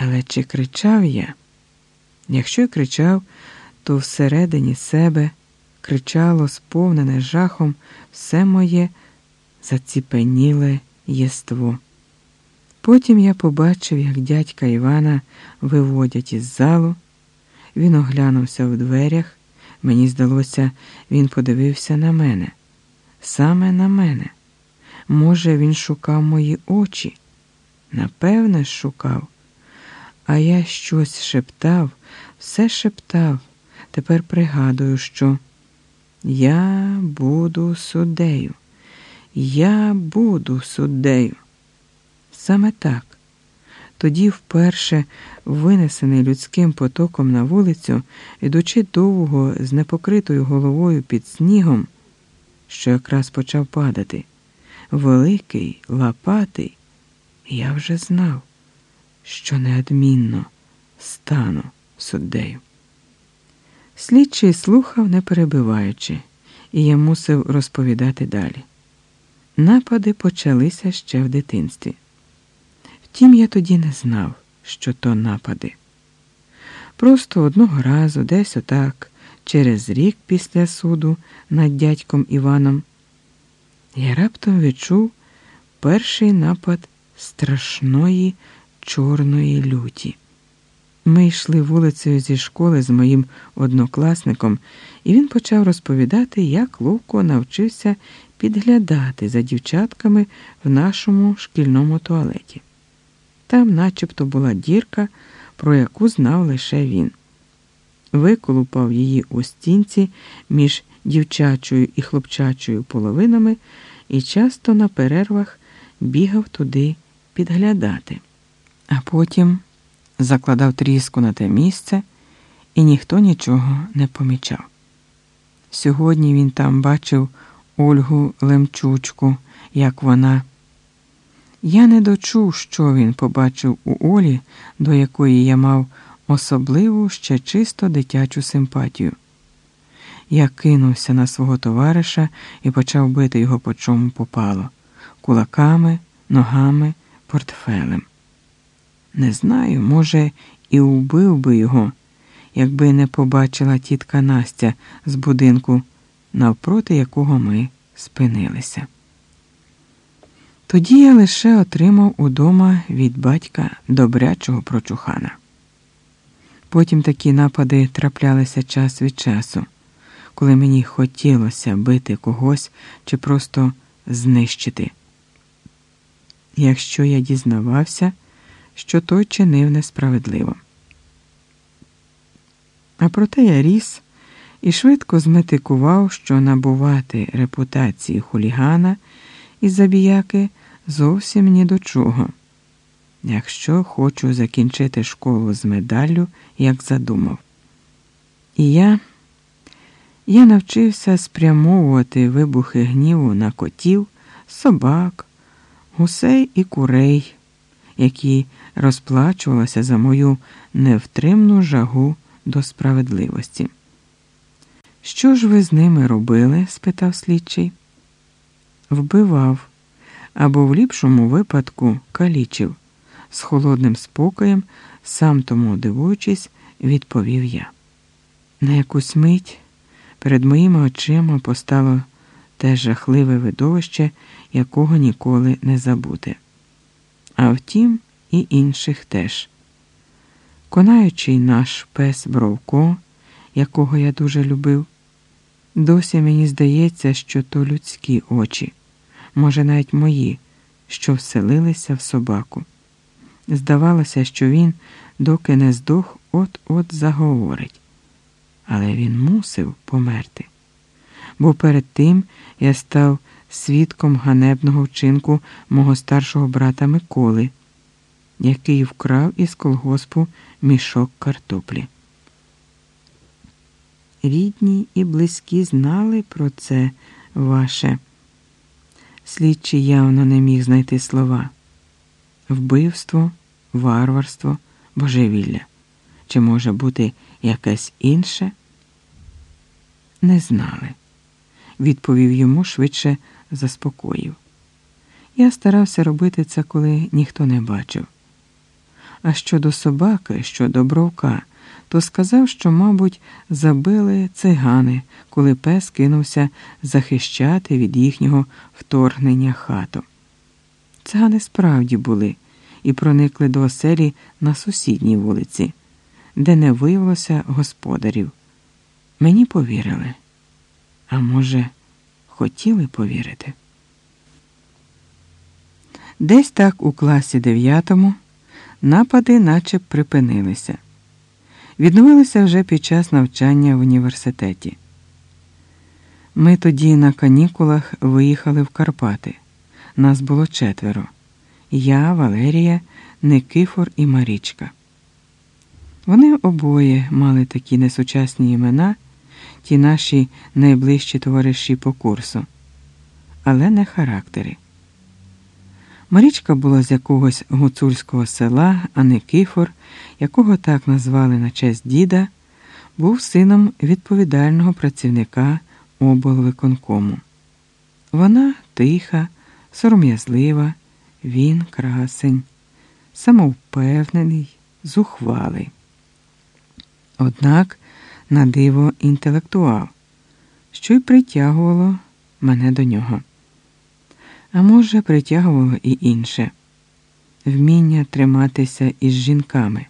Але чи кричав я? Якщо й кричав, то всередині себе кричало, сповнене жахом, все моє заціпеніле єство. Потім я побачив, як дядька Івана виводять із залу. Він оглянувся в дверях. Мені здалося, він подивився на мене, саме на мене. Може, він шукав мої очі? Напевне, шукав. А я щось шептав, все шептав. Тепер пригадую, що я буду суддею. Я буду суддею. Саме так. Тоді, вперше, винесений людським потоком на вулицю, ідучи довго з непокритою головою під снігом, що якраз почав падати, великий, лопатий, я вже знав, що неодмінно стану суддею. Слідчий слухав, не перебиваючи, і я мусив розповідати далі. Напади почалися ще в дитинстві. Втім, я тоді не знав, що то напади. Просто одного разу, десь отак, через рік після суду над дядьком Іваном, я раптом відчув перший напад страшної чорної люті. Ми йшли вулицею зі школи з моїм однокласником, і він почав розповідати, як ловко навчився підглядати за дівчатками в нашому шкільному туалеті. Там начебто була дірка, про яку знав лише він. Виколупав її у стінці між дівчачою і хлопчачою половинами і часто на перервах бігав туди підглядати, а потім закладав тріску на те місце, і ніхто нічого не помічав. Сьогодні він там бачив Ольгу Лемчучку, як вона. Я не дочув, що він побачив у Олі, до якої я мав особливу ще чисто дитячу симпатію. Я кинувся на свого товариша і почав бити його по чому попало кулаками, ногами, портфелем. Не знаю, може, і вбив би його, якби не побачила тітка Настя з будинку, навпроти якого ми спинилися. Тоді я лише отримав удома від батька добрячого прочухана. Потім такі напади траплялися час від часу, коли мені хотілося бити когось чи просто знищити. Якщо я дізнавався, що той чинив несправедливо. А проте я ріс і швидко зметикував, що набувати репутації хулігана і забіяки зовсім ні до чого. Якщо хочу закінчити школу з медаллю, як задумав. І я я навчився спрямовувати вибухи гніву на котів, собак, гусей і курей, які розплачувалися за мою невтримну жагу до справедливості. Що ж ви з ними робили? спитав слідчий. Вбивав або в ліпшому випадку калічив, з холодним спокоєм, сам тому дивуючись, відповів я. На якусь мить перед моїми очима постало те жахливе видовище, якого ніколи не забути. А втім, і інших теж. Конаючий наш пес Бровко, якого я дуже любив, досі мені здається, що то людські очі може, навіть мої, що вселилися в собаку. Здавалося, що він, доки не здох, от-от заговорить. Але він мусив померти. Бо перед тим я став свідком ганебного вчинку мого старшого брата Миколи, який вкрав із колгоспу мішок картоплі. Рідні і близькі знали про це ваше. Слідчий явно не міг знайти слова вбивство, варварство, божевілля. Чи може бути якесь інше? Не знали, відповів йому швидше заспокоїв. Я старався робити це, коли ніхто не бачив. А щодо собаки, щодо бровка, то сказав, що, мабуть, забили цигани, коли пес кинувся захищати від їхнього вторгнення хату. Цигани справді були і проникли до оселі на сусідній вулиці, де не виявилося господарів. Мені повірили. А може, хотіли повірити. Десь так у класі дев'ятому напади наче припинилися. Відновилися вже під час навчання в університеті. Ми тоді на канікулах виїхали в Карпати. Нас було четверо. Я, Валерія, Никифор і Марічка. Вони обоє мали такі несучасні імена, ті наші найближчі товариші по курсу, але не характери. Марічка була з якогось гуцульського села, а Никифор, якого так назвали на честь діда, був сином відповідального працівника облвиконкому. Вона тиха, сором'язлива, він красень, самовпевнений, зухвалий. Однак на диво інтелектуал, що й притягувало мене до нього. А може, притягувало і інше вміння триматися із жінками.